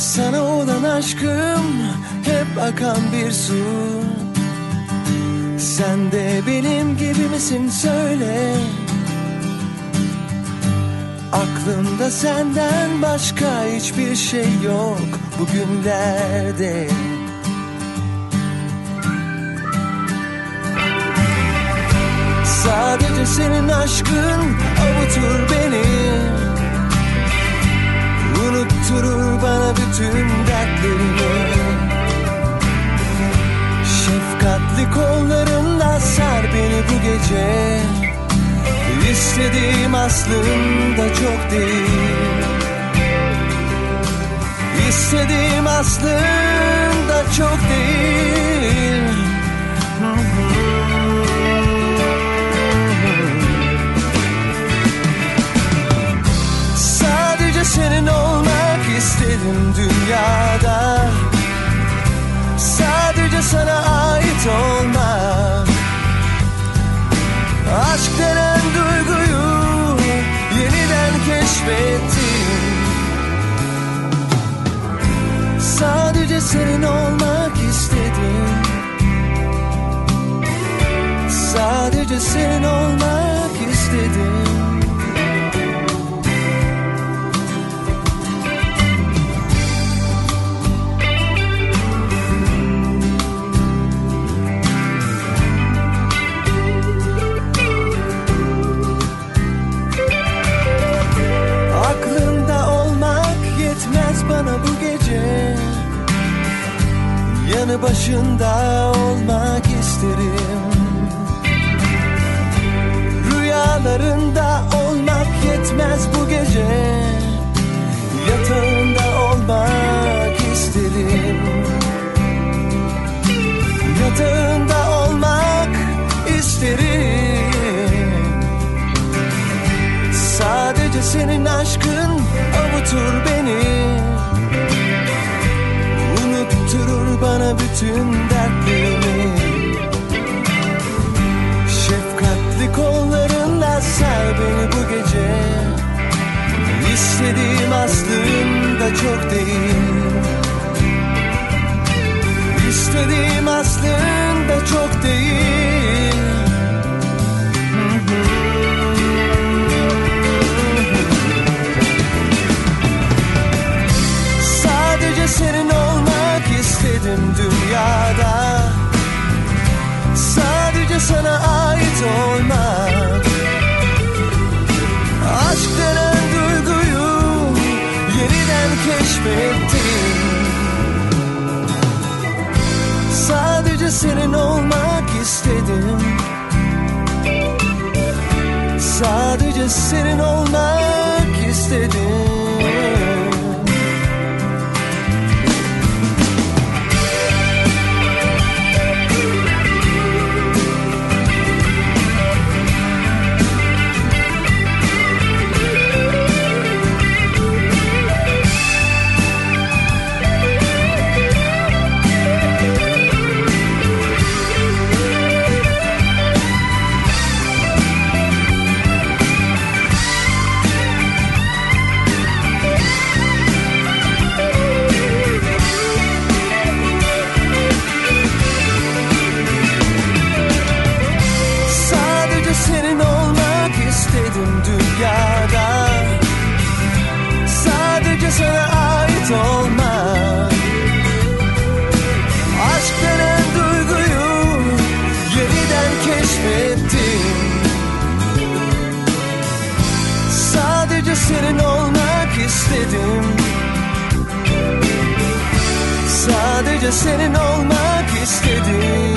Sana olan aşkım hep akan bir su. Sen de benim gibi misin söyle. Aklımda senden başka hiçbir şey yok bugünlerde Sadece senin aşkın bütün dertlerimi. Şefkatli kollarınla sar beni bu gece. İstediğim aslında çok değil. İstediğim aslında çok değil Aşk denen duyguyu yeniden keşfettim Sadece senin olmak istedim. Sadece senin olmak Yanı başında olmak isterim bütün dertlerimi. Şefkatli kollarınla sar beni bu gece. İstediğim aslında çok değil. İstediğim aslında çok değil keşfettim. Sadece senin olmak istedim. Sadece senin olmak istedim senin olmak istedim